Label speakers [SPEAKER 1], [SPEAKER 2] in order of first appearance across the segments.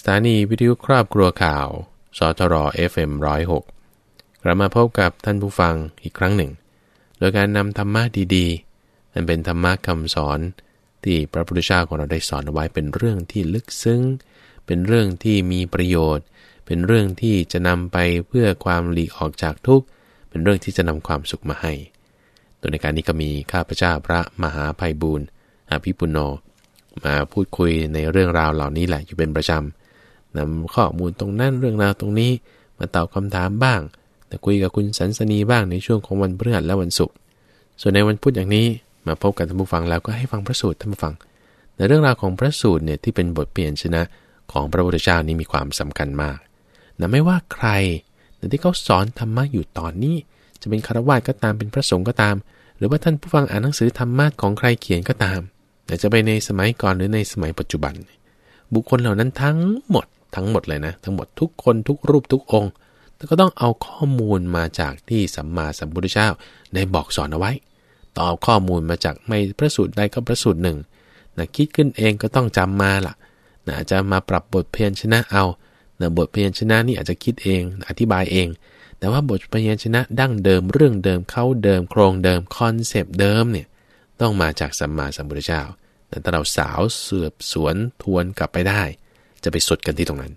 [SPEAKER 1] สถานีวิทยุครอบครัวข่าว สทร FM106 กลับมาพบกับท่านผู้ฟังอีกครั้งหนึ่ง โดยการนำธรรมะดีๆอันเป็นธรรมะคำสอนที่พระพุทธเจ้าของเราได้สอนเอาไว้เป็นเรื่องที่ลึกซึ้ง เป็นเรื่องที่มีประโยชน์ เป็นเรื่องที่จะนำไปเพื่อความหลีกออกจากทุกข์ เป็นเรื่องที่จะนำความสุขมาให้ โดยในการนี้ก็มีข้าพเจ้าพระมหาภัยบูรณ์อภิปุโน มาพูดคุยในเรื่องราวเหล่านี้แหละอยู่เป็นประจำ นำข้อมูลตรงนั้นเรื่องราวตรงนี้ มาตอบคำถามบ้าง แต่คุยกับคุณสันสนีบ้างในช่วงของวันพฤหัสและวันศุกร์ส่วนในวันพุธอย่างนี้มาพบกันท่านผู้ฟังแล้วก็ให้ฟังพระสูตรท่านผู้ฟัง ในเรื่องราวของพระสูตรเนี่ยที่เป็นบทเปลี่ยนชนะของพระพุทธเจ้านี้มีความสำคัญมากนะไม่ว่าใครแต่ที่เขาสอนธรรมะอยู่ตอนนี้ จะเป็นคารวะก็ตามเป็นพระสงฆ์ก็ตาม หรือว่าท่านผู้ฟังอ่านหนังสือธรรมะของใครเขียนก็ตามแต่จะไปในสมัยก่อนหรือในสมัยปัจจุบัน บุคคลเหล่านั้นทั้งหมด ทั้งหมดเลยนะ ทั้งหมดทุกคนทุกรูปทุกองค์แต่ก็ต้องเอาข้อมูลมาจากที่สัมมาสัมพุทธเจ้าได้บอกสอนเอาไว้ต่อข้อมูลมาจากไม่พระสูตรใดก็พระสูตรหนึ่งนะคิดขึ้นเองก็ต้องจำมาละ่ะนะจะมาปรับบทเพียนชนะเอานะบทเพียนชนะนี่อาจจะคิดเองอธิบายเอง แต่ว่าบทเพียนชนะดั้งเดิมเรื่องเดิมเข้าเดิมโครงเดิมคอนเซปต์เดิมเนี่ยต้องมาจากสัมมาสัมพุทธเจ้าแต่ถ้าเราสาวเสือบสวนทวนกลับไปได้ จะไปสุดกันที่ตรงนั้น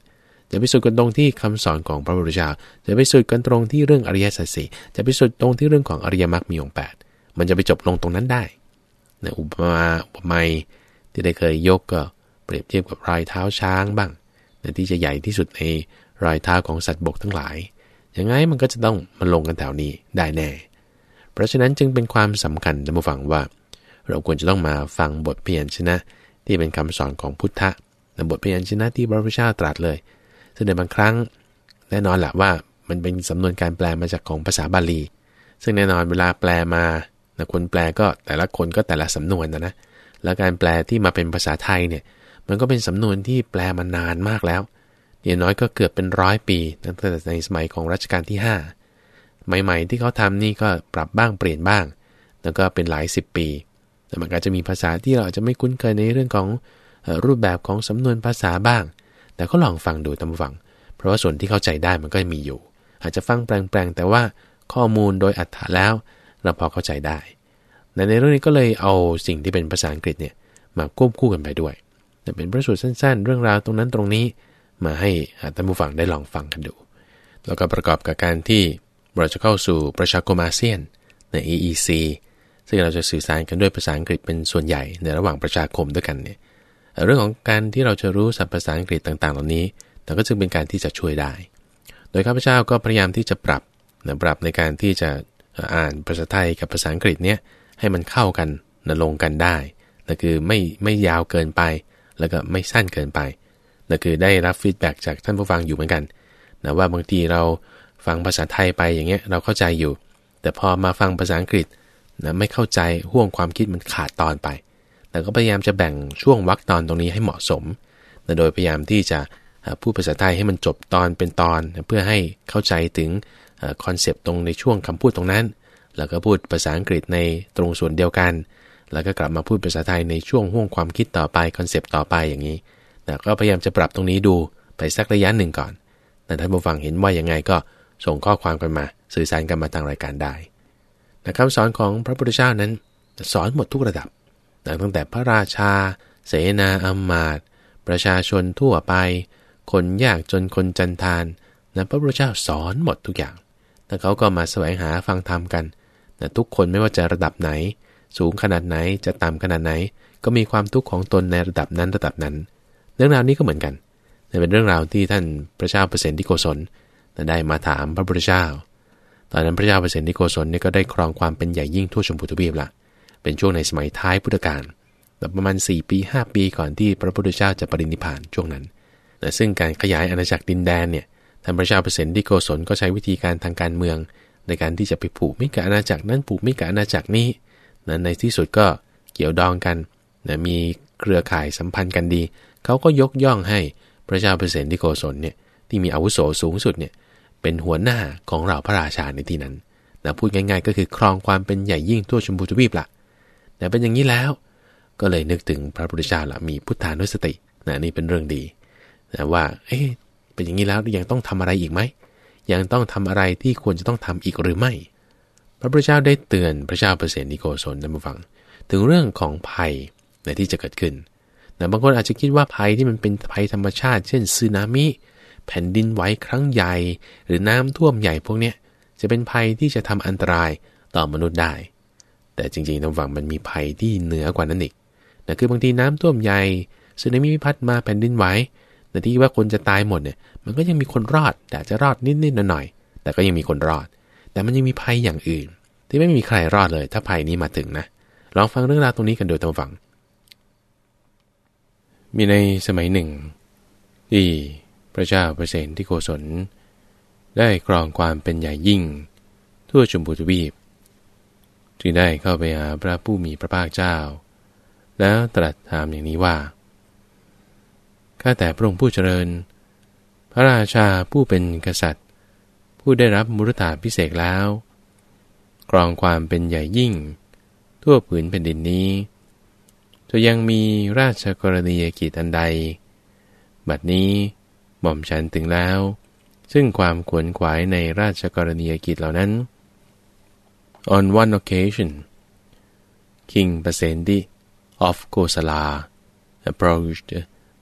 [SPEAKER 1] จะไปสุดกันตรงที่คำสอนของพระพุทธเจ้าจะไปสุดกันตรงที่เรื่องอริยสัจสี่จะไปสุดตรงที่เรื่องของอริยมรรคมีองค์แปดมันจะไปจบลงตรงนั้นได้นะอุปมาอุปไมยที่ได้เคยยกก็เปรียบเทียบกับรอยเท้าช้างบ้างนะที่จะใหญ่ที่สุดในรอยเท้าของสัตว์บกทั้งหลายอย่างไงมันก็จะต้องมาลงกันแถวนี้ได้แน่ เพราะฉะนั้นจึงเป็นความสำคัญท่านผู้ฟังว่า เราควรจะต้องมาฟังบทเพียนชนะ ที่เป็นคำสอนของพุทธะ บทเพียนชนะที่พระพุทธเจ้าตรัสเลยซึ่งในบางครั้งแน่นอนแหละว่ามันเป็นสำนวนการแปลมาจากของภาษาบาลี ซึ่งแน่นอนเวลาแปลมานะคนแปลก็แต่ละคนก็แต่ละสำนวนนะนะแล้วการแปลที่มาเป็นภาษาไทยเนี่ยมันก็เป็นสำนวนที่แปลมานานมากแล้วอย่างน้อยก็เกือบเป็นร้อยปีตั้งแต่ในสมัยของรัชกาลที่ 5 ใหม่ ๆ ที่เขาทำนี่ก็ปรับบ้างเปลี่ยนบ้าง แล้วก็เป็นหลายสิบปี แต่มันก็จะมีภาษาที่เราจะไม่คุ้นเคยในเรื่องของ รูปแบบของสำนวนภาษาบ้าง แต่ก็ลองฟังดูตามฟัง เพราะว่าส่วนที่เข้าใจได้มันก็มีอยู่ อาจจะฟังแปลงๆ แต่ว่าข้อมูลโดยอัฏฐะแล้ว เราพอเข้าใจได้ในในเรื่องนี้ก็เลยเอาสิ่งที่เป็นภาษาอังกฤษเนี่ยมาควบคู่กันไปด้วยแต่เป็นประสูตรสั้น ๆ เรื่องราวตรงนั้นตรงนี้ มาให้ท่านผู้ฟังได้ลองฟังกันดู แล้วก็ประกอบกับการที่เราจะเข้าสู่ประชาคมอาเซียนใน EEC ซึ่งเราจะสื่อสารกันด้วยภาษาอังกฤษเป็นส่วนใหญ่ในระหว่างประชาคมด้วยกันเนี่ย เรื่องของการที่เราจะรู้ศัพท์ภาษาอังกฤษต่างๆ เหล่านี้ แต่ก็จึงเป็นการที่จะช่วยได้ โดยข้าพเจ้าก็พยายามที่จะปรับนะปรับในการที่จะอ่านภาษาไทยกับภาษาอังกฤษเนี่ยให้มันเข้ากันนะลงกันได้นั่นคือไม่ไม่ยาวเกินไป แล้วก็ไม่สั้นเกินไปนั่นคือได้รับฟีดแบ็จากท่านผู้ฟังอยู่เหมือนกันนะว่าบางทีเราฟังภาษาไทยไปอย่างเงี้ยเราเข้าใจอยู่ แต่พอมาฟังภาษาอังกฤษนะไม่เข้าใจห่วงความคิดมันขาดตอนไป แต่ก็พยายามจะแบ่งช่วงวรรคตอนตรงนี้ให้เหมาะสม โดยพยายามที่จะพูดภาษาไทยให้มันจบตอนเป็นตอน เพื่อให้เข้าใจถึง concept ตรงในช่วงคำพูดตรงนั้น แล้วก็พูดภาษาอังกฤษในตรงส่วนเดียวกัน แล้วก็กลับมาพูดภาษาไทยในช่วงห่วงความคิดต่อไป concept ต่อไปอย่างนี้แต่ก็พยายามจะปรับตรงนี้ดูไปสักระยะหนึ่งก่อนแต่ท่านผู้ฟังเห็นว่ายังไงก็ส่งข้อความกันมาสื่อสารกันมาทางรายการได้นะคำสอนของพระพุทธเจ้านั้น สอนหมดทุกระดับ ตั้งแต่พระราชา เสนาอัมมาตประชาชนทั่วไป คนยากจนคนจันทานนะพระพุทธเจ้าสอนหมดทุกอย่าง แต่เขาก็มาแสวงหาฟังธรรมกันนะทุกคนไม่ว่าจะระดับไหน สูงขนาดไหนจะต่ำขนาดไหน ก็มีความทุกข์ของตนในระดับนั้นระดับนั้น เรื่องราวนี้ก็เหมือนกันเป็นเรื่องราวที่ท่านพระเจ้าเปรตที่โกศลได้มาถามพระพุทธเจ้า ตอนนั้นพระเจ้าเปรตที่โกศลนี่ก็ได้ครองความเป็นใหญ่ยิ่งทั่วชมพูทวีปละ เป็นช่วงในสมัยท้ายพุทธกาลประมาณ 4 ปี 5 ปีก่อนที่พระพุทธเจ้าจะปรินิพานช่วงนั้นแต่ซึ่งการขยายอาณาจักรดินแดนเนี่ยท่านพระเจ้าเปรตที่โกศลก็ใช้วิธีการทางการเมือง ในการที่จะไปผูกมิกอาณาจักรนั้นผูกมิกอาณาจักรนี้ในที่สุดก็เกี่ยวดองกันมีเครือข่ายสัมพันธ์กันดี เขาก็ยกย่องให้พระเจ้าเปรตที่โกศลเนี่ยที่มีอาวุโสสูงสุดเนี่ยเป็นหัวหน้าของเราพระราชาในที่นั้นนะพูดง่ายๆ ก็คือครองความเป็นใหญ่ยิ่งทั่วชมพูทวีปละ แต่เป็นอย่างนี้แล้ว ก็เลยนึกถึงพระพุทธเจ้าละมีพุทธานุสตินะนี่เป็นเรื่องดีนะว่า เอ๊ะเป็นอย่างนี้แล้วยังต้องทำอะไรอีกไหมยังต้องทำอะไรที่ควรจะต้องทำอีกหรือไม่ พระพุทธเจ้าได้เตือนพระเจ้าเปร์เซนติโกศลนผู้ฟัง ถึงเรื่องของภัยในที่จะเกิดขึ้นนะบางคนอาจจะคิดว่าภัยที่มันเป็นภัยธรรมชาติ เช่นสึนามิ แผ่นดินไหวครั้งใหญ่ หรือน้ำท่วมใหญ่พวกเนี้ยจะเป็นภัยที่จะทำอันตรายต่อมนุษย์ได้ แต่จริงๆทางฝั่งมันมีภัยที่เหนือกว่านั้นอีกนะคือบางทีน้ำท่วมใหญ่สึนามิพัดมาแผ่นดินไหวแต่ที่ว่าคนจะตายหมดเนี่ย มันก็ยังมีคนรอด แต่จะรอดนิดๆหน่อยๆแต่ก็ยังมีคนรอด แต่มันยังมีภัยอย่างอื่น ที่ไม่มีใครรอดเลย ถ้าภัยนี้มาถึงนะ ลองฟังเรื่องราวตรงนี้กันโดยตรงฟัง มีในสมัยหนึ่งที่พระเจ้าเปรตที่โกศล ได้กรองความเป็นใหญ่ยิ่ง ทั่วชมพูทวีป จึงได้เข้าไปหาพระผู้มีพระภาคเจ้า แล้วตรัสถามอย่างนี้ว่า ข้าแต่พระองค์ผู้เจริญ พระราชาผู้เป็นกษัตริย์ ผู้ได้รับมุรตาพิเศษแล้ว กรองความเป็นใหญ่ยิ่ง ทั่วผืนแผ่นดินนี้ จะยังมีราชกรณียกิจอันใด บัดนี้หม่อมฉันถึงแล้ว ซึ่งความขวนขวายในราชกรณียกิจเหล่านั้น On one occasion King Pasendi of Kosala approached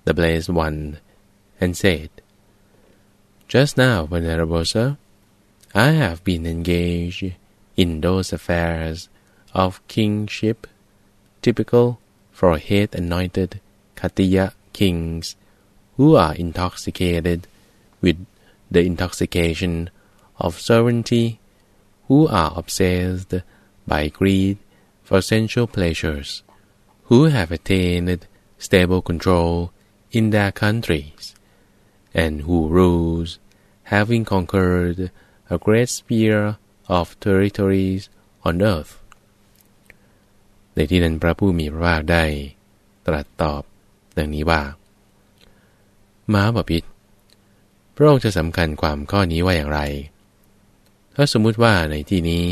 [SPEAKER 1] the blessed one, and said, Just now, Venerable Sir, I have been engaged in those affairs of kingship typical for head anointed Katiya kings who are intoxicated with the intoxication of sovereignty, who are obsessed by greed for sensual pleasures, who have attained stable control in their countries, and who rules, having conquered a great sphere of territories on earth ในที่นั้นพระผู้มีพระภาคได้ ตรัสตอบ ดังนี้ว่าม้าบพิษพระองค์จะสำคัญความข้อนี้ว่าอย่างไร ถ้าสมมุติว่าในที่นี้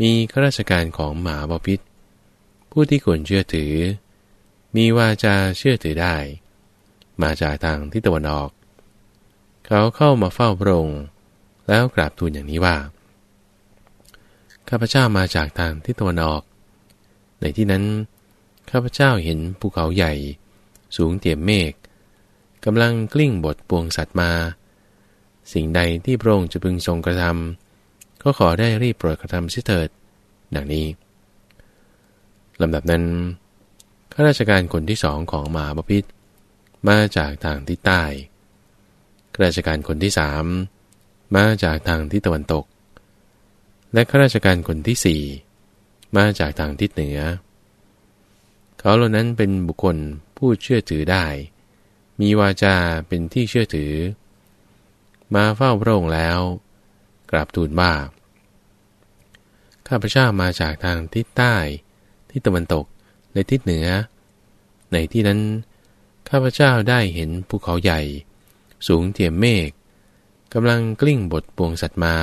[SPEAKER 1] มีข้าราชการของหมาบพิษผู้ที่ควรเชื่อถือ มีวาจาเชื่อถือได้ มาจากทางทิศตะวันออก เขาเข้ามาเฝ้าพระองค์แล้วกราบทูลอย่างนี้ว่า ข้าพเจ้ามาจากทางทิศตะวันออก ในที่นั้น ข้าพเจ้าเห็นภูเขาใหญ่ สูงเตี่ยมเมฆกำลังกลิ้งบทปวงสัตว์มา สิ่งใดที่พระองค์จะพึงทรงกระทำก็ขอได้รีบโปรดกระทำเสิเถิด ดังนี้ลำดับนั้นข้าราชการคนที่สองของมหาบพิษมาจากทางทิศใต้ข้าราชการคนที่สามมาจากทางทิศตะวันตก และข้าราชการคนที่สี่มาจากทางทิศเหนือ เขาเหล่านั้นเป็นบุคคลผู้เชื่อถือได้ มีวาจาเป็นที่เชื่อถือ มาเฝ้าพระองค์แล้ว กราบทูลว่า ข้าพเจ้ามาจากทางทิศใต้ ทิศตะวันตกในทิศเหนือ ในที่นั้น ข้าพเจ้าได้เห็นภูเขาใหญ่ สูงเทียมเมฆกำลังกลิ้งบทปวงสัตว์มา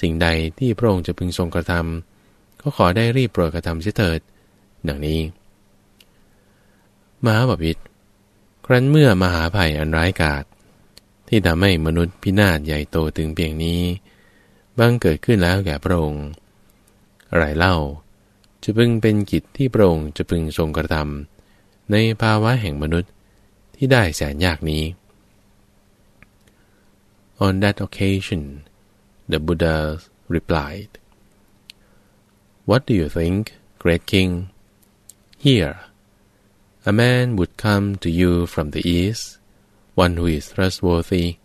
[SPEAKER 1] สิ่งใดที่พระองค์จะพึงทรงกระทำก็ขอได้รีบโปรดกระทำเสียเถิด ดังนี้ มหาบพิตรครั้นเมื่อมหาภัยอันร้ายกาจ ที่ทำให้มนุษย์พินาศใหญ่โตถึงเพียงนี้บังเกิดขึ้นแล้วแก่พระองค์ไรเล่า จะพึงเป็นกิจที่พระองค์จะพึงทรงกระทำในภาวะแห่งมนุษย์ที่ได้แสนยากนี้ On that occasion, the Buddha replied, What do you think, great king? Here, a man would come to you from the east, one who is trustworthy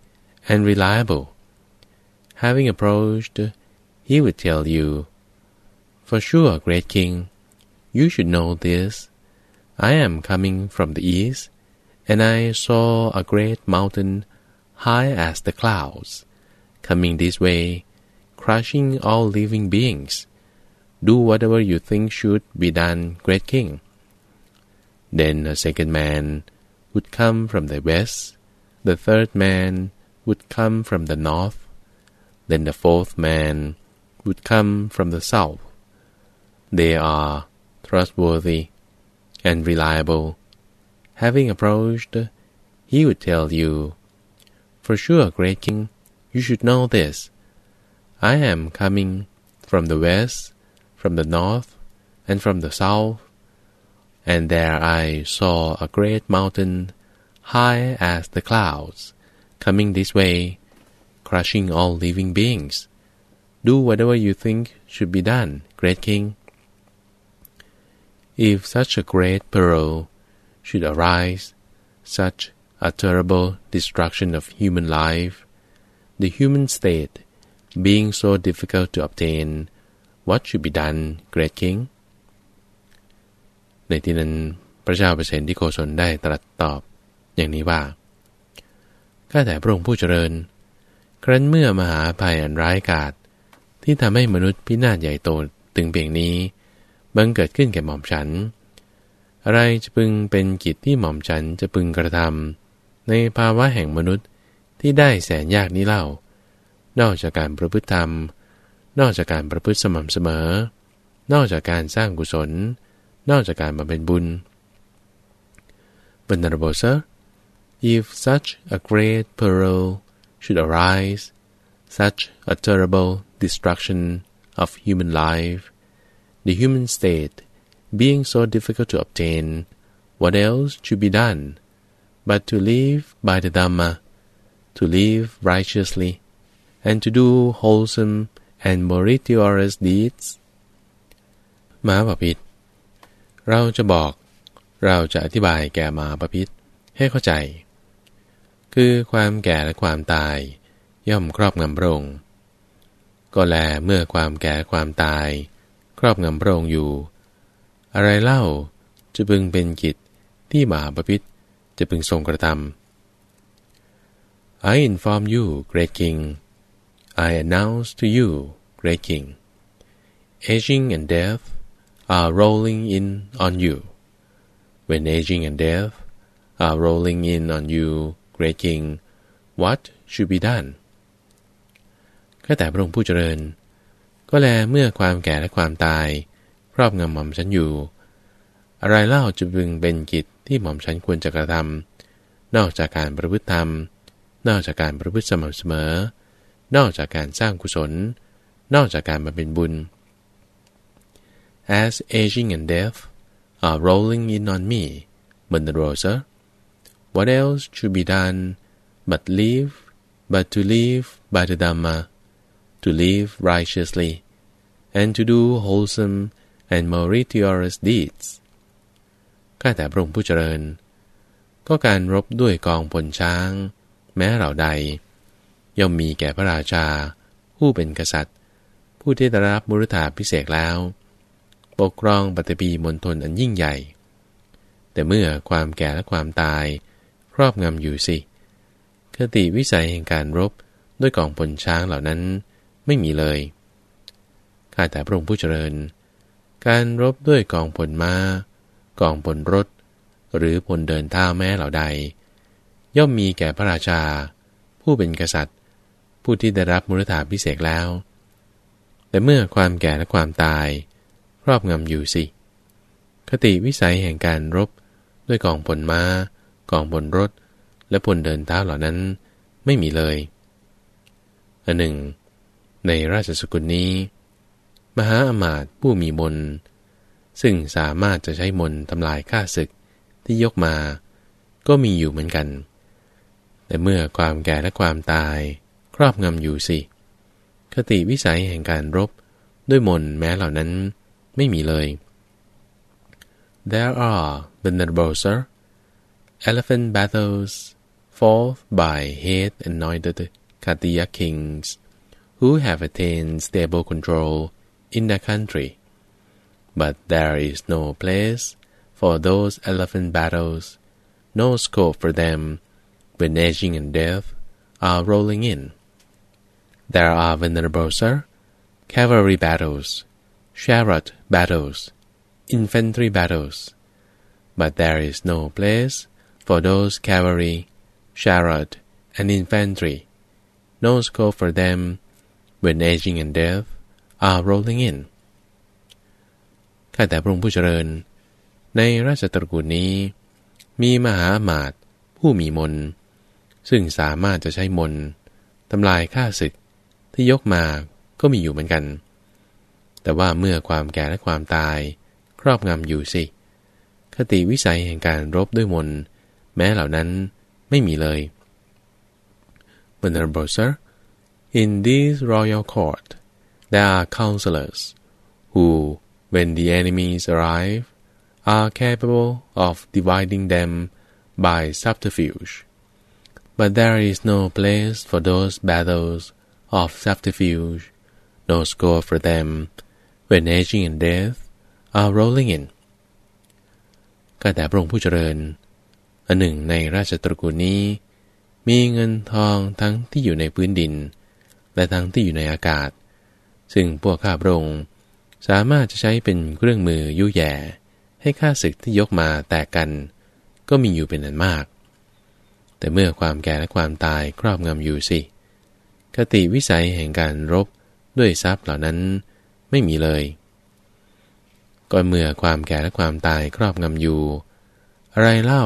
[SPEAKER 1] and reliable. Having approached, he would tell you For sure, great king, you should know this. I am coming from the east, and I saw a great mountain, high as the clouds, coming this way, crushing all living beings. Do whatever you think should be done, great king. Then a second man would come from the west, the third man would come from the north, then the fourth man would come from the south. They are trustworthy and reliable. Having approached, he would tell you, For sure, great king, you should know this. I am coming from the west, from the north, and from the south, and there I saw a great mountain, high as the clouds, coming this way, crushing all living beings. Do whatever you think should be done, great king. If such a great peril should arise, such a terrible destruction of human life, the human state being so difficult to obtain, what should be done, great king? ในที่นั้นพระเจ้าเปรตที่โกศลได้ตรัสตอบ อย่างนี้ว่าข้าแต่พระองค์ผู้เจริญ ครั้นเมื่อมหาภัยอันร้ายกาจที่ทำให้มนุษย์พินาศใหญ่โตตึงเพียงนี้ บังเกิดขึ้นแก่หม่อมฉัน อะไรจะพึงเป็นกิจที่หม่อมฉันจะพึงกระทำในภาวะแห่งมนุษย์ที่ได้แสนยากนี้เล่า นอกจากการประพฤติธรรม นอกจากการประพฤติสม่ำเสมอ นอกจากการสร้างกุศล นอกจากการบำเพ็ญบุญ Venerable sir, if such a great peril should arise, such a terrible destruction of human life, the human state being so difficult to obtain, what else should be done but to live by the Dhamma, to live righteously, and to do wholesome and meritorious deeds? มหาปพิธเราจะบอก เราจะอธิบายแก่มหาปพิธให้เข้าใจ คือความแก่และความตาย ย่อมครอบงำพระองค์ก็แลเมื่อความแก่ความตาย ครอบงำพระองค์อยู่ อะไรเล่าจะพึงเป็นกิจที่มหาปพิธจะพึงทรงกระทำ I inform you great king I announce to you great king aging and death are rolling in on you when aging and death are rolling in on you great king what should be done ข้าแต่พระองค์ผู้เจริญ ก็แลเมื่อความแก่และความตาย ครอบงำหม่อมฉันอยู่ อะไรเล่าจะพึงเป็นกิจที่หม่อมฉันควรจะกระทำนอกจากการประพฤติธรรม นอกจากการประพฤติสม่ำเสมอ นอกจากการสร้างกุศล นอกจากการมาเป็นบุญ As aging and death are rolling in on me, Mother Rosa, what else should be done but live, but to live by the Dhamma, to live righteously, and to do wholesome and meritorious deeds. ข้าแต่พระองค์ผู้เจริญ ก็การรบด้วยกองพลช้าง แม้เหล่าใด ย่อมมีแก่พระราชา ผู้เป็นกษัตริย์ ผู้ที่ได้รับมุรธาพิเศษแล้ว ปกครองปฏิปีมณฑลอันยิ่งใหญ่ แต่เมื่อความแก่และความตาย รอบงำอยู่สิคติวิสัยแห่งการรบด้วยกองพลช้างเหล่านั้นไม่มีเลย ข้าแต่พระองค์ผู้เจริญ การรบด้วยกองพลมา้า กองพลรถ หรือพลเดินเท้าแม้เหล่าใด ย่อมมีแก่พระราชา ผู้เป็นกษัตริย์ ผู้ที่ได้รับมุรธาพิเศษแล้ว แต่เมื่อความแก่และความตาย ครอบงำอยู่สิ คติวิสัยแห่งการรบด้วยกองพลมา้า กองพลรถ และพลเดินเท้าเหล่านั้นไม่มีเลยอันหนึ่ง ในราชสกุลนี้ มหาอมาตย์ผู้มีมน ซึ่งสามารถจะใช้มนทำลายข้าศึกที่ยกมา ก็มีอยู่เหมือนกัน แต่เมื่อความแก่และความตายครอบงำอยู่สิคติวิสัยแห่งการรบด้วยมนแม้เหล่านั้นไม่มีเลย There are venerable sir elephant battles fought by head anointed Katiya kings who have attained stable control in their country but there is no place for those elephant battles, no scope for them when aging and death are rolling in. There are venerable sir, cavalry battles, chariot battles, infantry battles, but there is no place for those cavalry, chariot, and infantry, no scope for them when aging and death are rolling in. ข้าแต่พระองค์ผู้เจริญ ในราชตระกูลนี้ มีมหาอมาตย์ผู้มีมน ซึ่งสามารถจะใช้มนทำลายข้าศึกที่ยกมาก็มีอยู่เหมือนกัน แต่ว่าเมื่อความแก่และความตาย ครอบงำอยู่สิคติวิสัยแห่งการรบด้วยมน แม้เหล่านั้นไม่มีเลย Venerable sir, in this royal court, there are counselors who, when the enemies arrive, are capable of dividing them by subterfuge. But there is no place for those battles of subterfuge, no score for them, when aging and death are rolling in. ก็แต่พระองค์ผู้เจริญ อันหนึ่งในราชตระกูลนี้ มีเงินทองทั้งที่อยู่ในพื้นดิน และทั้งที่อยู่ในอากาศ ซึ่งพวกข้าพระองค์สามารถจะใช้เป็นเครื่องมือยุแย่ ให้ข้าศึกที่ยกมาแตกกัน ก็มีอยู่เป็นอันมาก แต่เมื่อความแก่และความตายครอบงำอยู่สิ คติวิสัยแห่งการรบด้วยทรัพย์เหล่านั้นไม่มีเลย ก็เมื่อความแก่และความตายครอบงำอยู่ อะไรเล่า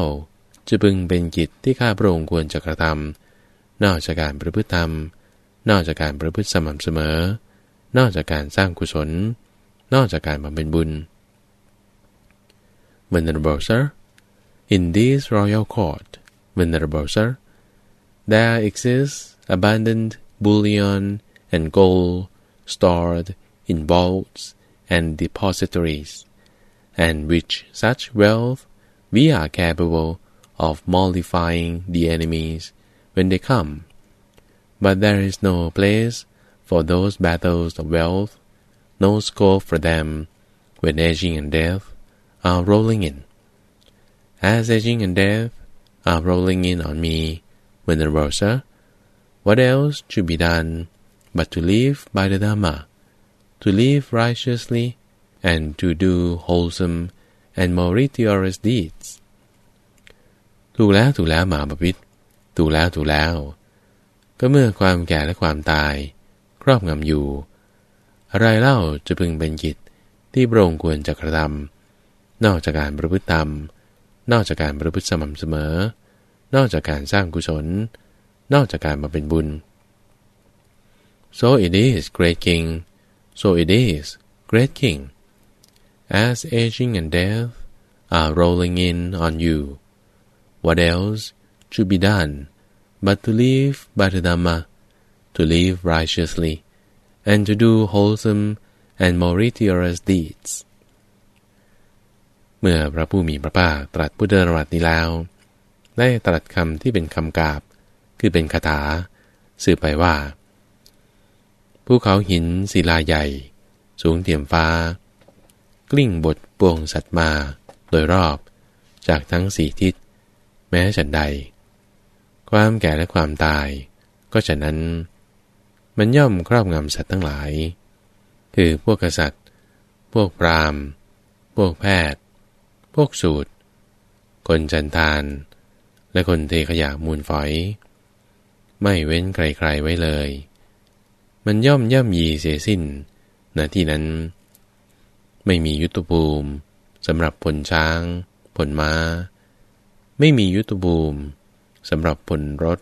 [SPEAKER 1] จะพึงเป็นกิจที่ข้าพระองค์ควรจะกระทำนอกจากการประพฤติธรรม นอกจากการประพฤติสม่ำเสมอ นอกจากการสร้างกุศล นอกจากการบำเพ็ญบุญ Venerable sir in this royal court Venerable sir there exists abundant bullion and gold stored in vaults and depositories, and with such wealth we are capable of mollifying the enemies when they come. But there is no place for those battles of wealth, no scope for them when aging and death are rolling in. As aging and death are rolling in on me, Venerable sir, what else should be done but to live by the Dhamma? to live righteously and to do wholesome and meritorious deeds ถูกแล้วถูกแล้วหมาบพิษถูกแล้วถูกแล้ว ก็เมื่อความแก่และความตาย ครอบงำอยู่ อะไรเล่าจะพึงเป็นกิจที่พระองค์ควรจะกระทำนอกจากการประพฤติธรรม นอกจากการประพฤติสม่ำเสมอ นอกจากการสร้างกุศล นอกจากการมาเป็นบุญ so it is great king So it is, great king, as aging and death are rolling in on you. What else should be done but to live by the Dhamma, to live righteously, and to do wholesome and meritorious deeds? เมื่อพระผู้มีพระภาคตรัสพุทธนรัตนี้แล้ว ได้ตรัสคำที่เป็นคำกาบ คือเป็นคาถา สื่อไปว่า ภูเขาหินศิลาใหญ่ สูงเตี่ยมฟ้า กลิ้งบทปวงสัตว์มา โดยรอบ จากทั้งสี่ทิศ แม้ฉันใด ความแก่และความตาย ก็ฉะนั้น มันย่อมครอบงำสัตว์ทั้งหลาย คือพวกกษัตริย์ พวกพราหมณ์ พวกแพทย์ พวกสูตร คนจันทาน และคนเทขยะมูลฝอย ไม่เว้นใครๆไว้เลย มันย่อมย่ำยีเสียสิ้นณที่นั้น ไม่มียุทธภูมิสำหรับผลช้าง ผลม้า ไม่มียุทธภูมิสำหรับผลรถ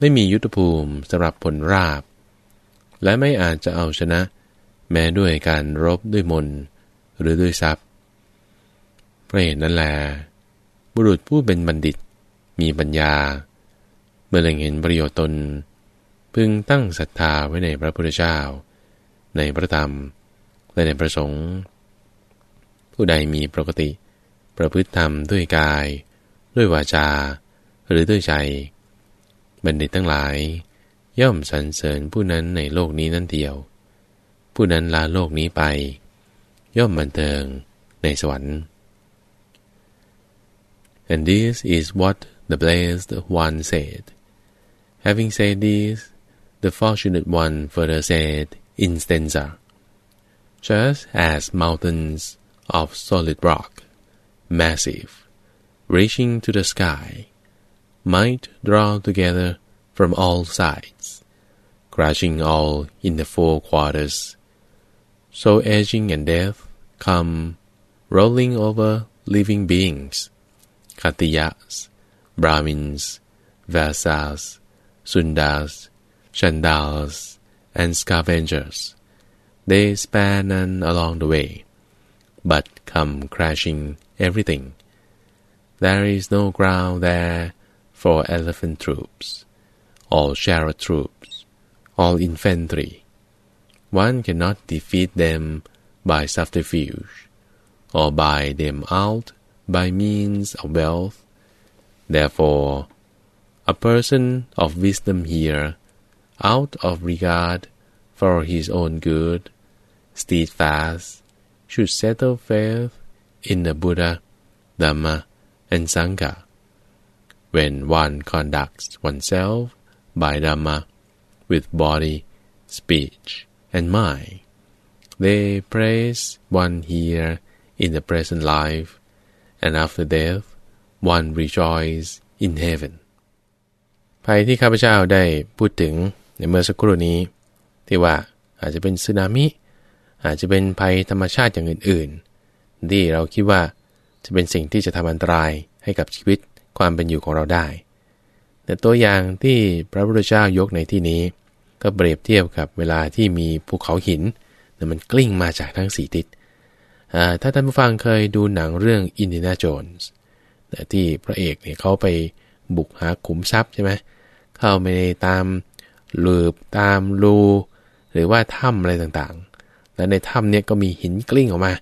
[SPEAKER 1] ไม่มียุทธภูมิสำหรับผลราบ และไม่อาจจะเอาชนะ แม้ด้วยการรบด้วยมนหรือด้วยทรัพย์เพราะเหตุนั้นแล บุรุษผู้เป็นบัณฑิตมีปัญญา เมื่อเล็งเห็นประโยชน์ตน พึงตั้งศรัทธาไว้ในพระพุทธเจ้า ในพระธรรม และในพระสงฆ์ผู้ใดมีปกติ ประพฤติธรรมด้วยกาย ด้วยวาจา หรือด้วยใจ บัณฑิตทั้งหลาย ย่อมสรรเสริญผู้นั้นในโลกนี้นั่นเดียว ผู้นั้นลาโลกนี้ไป ย่อมบันเทิงในสวรรค์ and this is what the blessed one said having said this The fortunate one further said in stanza, Just as mountains of solid rock, massive, reaching to the sky, might draw together from all sides, crushing all in the four quarters, so aging and death come rolling over living beings, Katiyas, Brahmins, Vaisas, Sundas, Chandals, and scavengers. They span and along the way, but come crashing everything. There is no ground there for elephant troops, all chariot troops, all infantry. One cannot defeat them by subterfuge, or buy them out by means of wealth. Therefore, a person of wisdom here, out of regard for his own good, steadfast, should settle faith in the Buddha, Dhamma, and Sangha. When one conducts oneself by Dhamma, with body, speech, and mind, they praise one here in the present life, and after death, one rejoice in heaven. ภัยที่ข้าพเจ้าได้พูดถึงในเมื่อสักครู่นี้ ที่ว่าอาจจะเป็นสึนามิ อาจจะเป็นภัยธรรมชาติอย่างอื่น ๆ ที่เราคิดว่า จะเป็นสิ่งที่จะทำอันตรายให้กับชีวิตความเป็นอยู่ของเราได้ แต่ตัวอย่างที่พระพุทธเจ้ายกในที่นี้ ก็เปรียบเทียบกับเวลาที่มีภูเขาหินแต่มันกลิ้งมาจากทั้งสี่ทิศถ้าท่านผู้ฟังเคยดูหนังเรื่องอินเดียนาโจนส์ที่พระเอกเนี่ยเขาไปบุกหาขุมทรัพย์ใช่ไหมเข้าไปตามหลืบตามรูหรือว่าถ้ำอะไรต่างๆ แล้วในถ้ำเนี่ยก็มีหินกลิ้งออกมา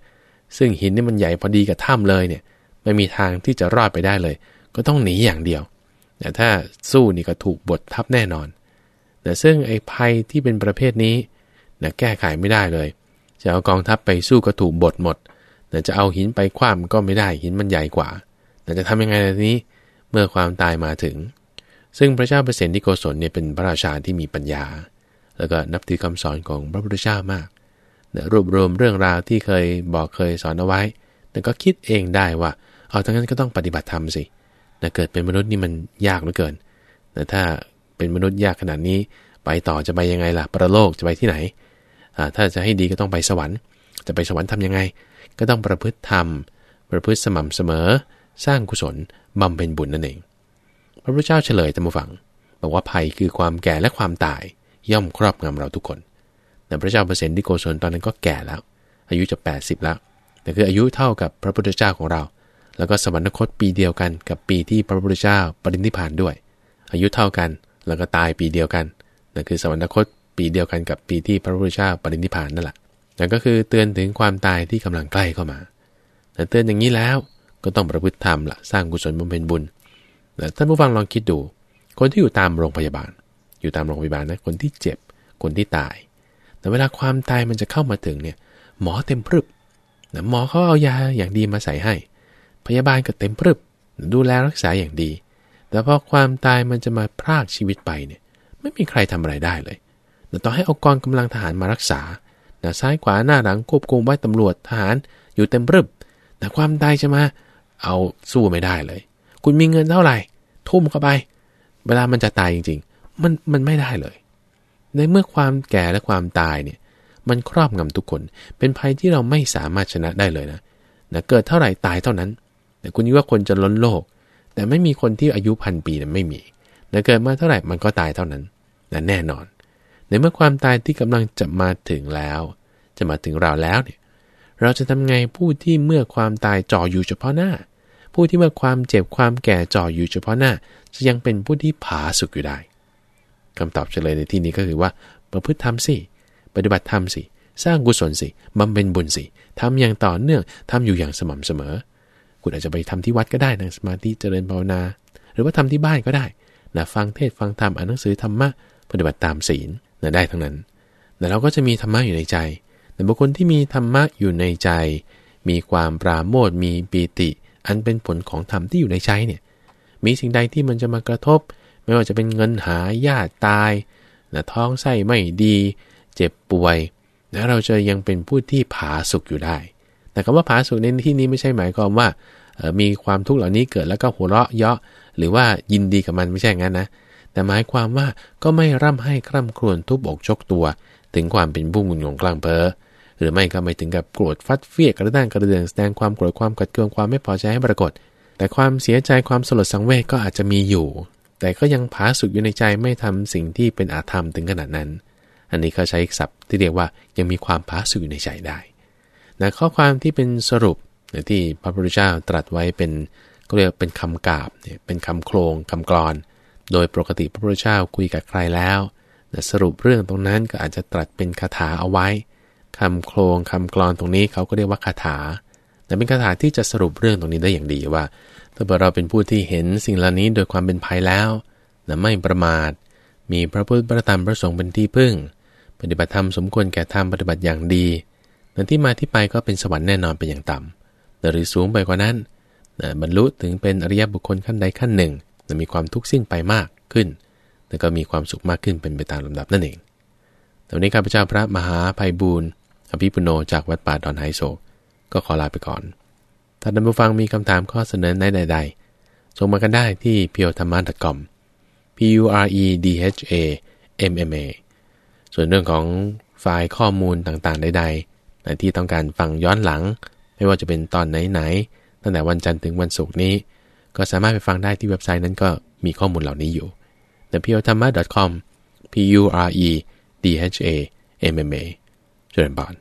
[SPEAKER 1] ซึ่งหินนี่มันใหญ่พอดีกับถ้ำเลยเนี่ยไม่มีทางที่จะรอดไปได้เลย ก็ต้องหนีอย่างเดียวแต่ถ้าสู้นี่ก็ถูกบททับแน่นอน แต่ซึ่งไอ้ภัยที่เป็นประเภทนี้นะแก้ไขไม่ได้เลย จะเอากองทัพไปสู้ก็ถูกบทหมดแต่จะเอาหินไปคว้ามก็ไม่ได้หินมันใหญ่กว่าแต่จะทำยังไงในนี้เมื่อความตายมาถึง ซึ่งพระเจ้าเปรตที่โกศลเนี่ยเป็นพระราชาที่มีปัญญา แล้วก็นับถือคำสอนของพระพุทธเจ้ามาก รวบรวมเรื่องราวที่เคยบอกเคยสอนเอาไว้ แต่ก็คิดเองได้ว่า เอาทั้งนั้นก็ต้องปฏิบัติธรรมสิแต่เกิดเป็นมนุษย์นี่มันยากเหลือเกินแต่ถ้าเป็นมนุษย์ยากขนาดนี้ ไปต่อจะไปยังไงล่ะ ประโลกจะไปที่ไหน ถ้าจะให้ดีก็ต้องไปสวรรค์ จะไปสวรรค์ทำยังไง ก็ต้องประพฤติธรรม ประพฤติสม่ำเสมอ สร้างกุศลบำเพ็ญบุญนั่นเอง พระพุทธเจ้าเฉลยธรรมฟัง บอกว่าภัยคือความแก่และความตายย่อมครอบงำเราทุกคน แต่พระเจ้าเปอร์เซนต์ที่โกศลตอนนั้นก็แก่แล้ว อายุจะ 80 แล้ว แต่คืออายุเท่ากับพระพุทธเจ้าของเรา แล้วก็สวรรคตปีเดียวกันกับปีที่พระพุทธเจ้าปรินิพพานด้วย อายุเท่ากันแล้วก็ตายปีเดียวกันนั่นคือสวรรคตปีเดียวกันกับปีที่พระพุทธเจ้าปรินิพพานนั่นแหละนั่นก็คือเตือนถึงความตายที่กำลังใกล้เข้ามาแต่เตือนอย่างนี้แล้วก็ต้องประพฤติธรรมละสร้างกุศลบำเพ็ญบุญแต่ท่านผู้ฟังลองคิดดู คนที่อยู่ตามโรงพยาบาล อยู่ตามโรงพยาบาลนะคนที่เจ็บคนที่ตาย แต่เวลาความตายมันจะเข้ามาถึงเนี่ย หมอเต็มพรึบนะหมอเขาเอายาอย่างดีมาใส่ให้ พยาบาลก็เต็มพรึบ ดูแลรักษาอย่างดี แต่พอความตายมันจะมาพรากชีวิตไปเนี่ย ไม่มีใครทำอะไรได้เลยแต่ต่อให้เอากองกำลังทหารมารักษานะซ้ายขวาหน้าหลังควบคุมไว้ตำรวจทหารอยู่เต็มรึบ แต่ความตายจะมาเอาสู้ไม่ได้เลย คุณมีเงินเท่าไหร่ ทุ่มเข้าไป เวลามันจะตายจริง ๆ มันมันไม่ได้เลย ในเมื่อความแก่และความตายเนี่ยมันครอบงำทุกคน เป็นภัยที่เราไม่สามารถชนะได้เลยนะนะเกิดเท่าไหร่ตายเท่านั้น แต่คุณคิดว่าคนจะล้นโลก แต่ไม่มีคนที่อายุพันปีนะไม่มีนะเกิดมาเท่าไหร่มันก็ตายเท่านั้นนะแน่นอน ในเมื่อความตายที่กำลังจะมาถึงแล้ว จะมาถึงเราแล้วเนี่ยเราจะทำไงผู้ที่เมื่อความตายจ่ออยู่เฉพาะหน้า ผู้ที่เมื่อความเจ็บความแก่จ่ออยู่เฉพาะหน้า จะยังเป็นผู้ที่ผาสุกอยู่ได้ คำตอบเฉลยในที่นี้ก็คือว่าประพฤติธรรมสิ ปฏิบัติธรรมสิ สร้างกุศลสิบำเพ็ญบุญสิทำอย่างต่อเนื่องทำอยู่อย่างสม่ำเสมอ คุณอาจจะไปทำที่วัดก็ได้นะสมาธิเจริญภาวนา หรือว่าทำที่บ้านก็ได้นะฟังเทศฟังธรรมอ่านหนังสือธรรมะปฏิบัติตามศีลนะได้ทั้งนั้นแต่เราก็จะมีธรรมะอยู่ในใจ แต่บุคคลที่มีธรรมะอยู่ในใจ มีความปราโมทมีปีติ อันเป็นผลของธรรมที่อยู่ในใจเนี่ย มีสิ่งใดที่มันจะมากระทบ ไม่ว่าจะเป็นเงินหายญาติตายนะท้องไส้ไม่ดี เจ็บป่วยนะเราจะยังเป็นผู้ที่ผาสุกอยู่ได้ แต่คำว่าผาสุกในที่นี้ไม่ใช่หมายความว่ามีความทุกข์เหล่านี้เกิดแล้วก็หัวเราะเยาะหรือว่ายินดีกับมันไม่ใช่งั้นนะ แต่หมายความว่าก็ไม่ร่ำให้คร่ำครวญทุบอกชกตัว ถึงความเป็นผู้งุนงงกลางเพอหรือไม่ก็ไม่ถึงกับโกรธฟัดเฟียกกระด้างกระเดืองแสดงความโกรธความกัดเคืองความไม่พอใจให้ปรากฏ แต่ความเสียใจความสลดสังเวชก็อาจจะมีอยู่ แต่ก็ยังผาสุกอยู่ในใจไม่ทำสิ่งที่เป็นอาธรรมถึงขนาดนั้น อันนี้เขาใช้ศัพท์ที่เรียกว่ายังมีความผาสุกอยู่ในใจได้นะข้อความที่เป็นสรุปที่พระพุทธเจ้าตรัสไว้เป็นก็เรียกเป็นคำกาบเนี่ยเป็นคำโครงคำกรอน โดยปกติพระพุทธเจ้าคุยกับใครแล้วสรุปเรื่องตรงนั้นก็อาจจะตรัสเป็นคาถาเอาไว้คำโครงคำกรอนตรงนี้เขาก็เรียกว่าคาถาแต่เป็นคาถาที่จะสรุปเรื่องตรงนี้ได้อย่างดีว่า ถ้าเราเป็นผู้ที่เห็นสิ่งเหล่านี้โดยความเป็นภัยแล้วนะไม่ประมาท มีพระพุทธพระธรรมพระสงฆ์เป็นที่พึ่ง ปฏิบัติธรรมสมควรแก่ธรรมปฏิบัติอย่างดีนั่นที่มาที่ไปก็เป็นสวรรค์แน่นอนเป็นอย่างต่ำหรือสูงไปกว่านั้นนะบรรลุถึงเป็นอริยบุคคลขั้นใดขั้นหนึ่งนะมีความทุกข์สิ้นไปมากขึ้น แล้วก็มีความสุขมากขึ้นเป็นไปตามลำดับนั่นเองแต่วันนี้ข้าพเจ้าพระมหาภัยบูรณ์อภิปุโนจากวัดป่าดอนไฮโซก็ขอลาไปก่อน ถ้าท่านผู้ฟังมีคำถามข้อเสนอใดๆ ส่งมากันได้ที่ p u r e t h a m a c o m p u r e d h a m m a ส่วนเรื่องของไฟล์ข้อมูลต่างๆ ใดๆที่ต้องการฟังย้อนหลัง ไม่ว่าจะเป็นตอนไหนๆ ตั้งแต่วันจันทร์ถึงวันศุกร์นี้ ก็สามารถไปฟังได้ที่เว็บไซต์นั้นก็มีข้อมูลเหล่านี้อยู่ the p u r e t h a m a c o m p u r e d h a m m a เจริญบาน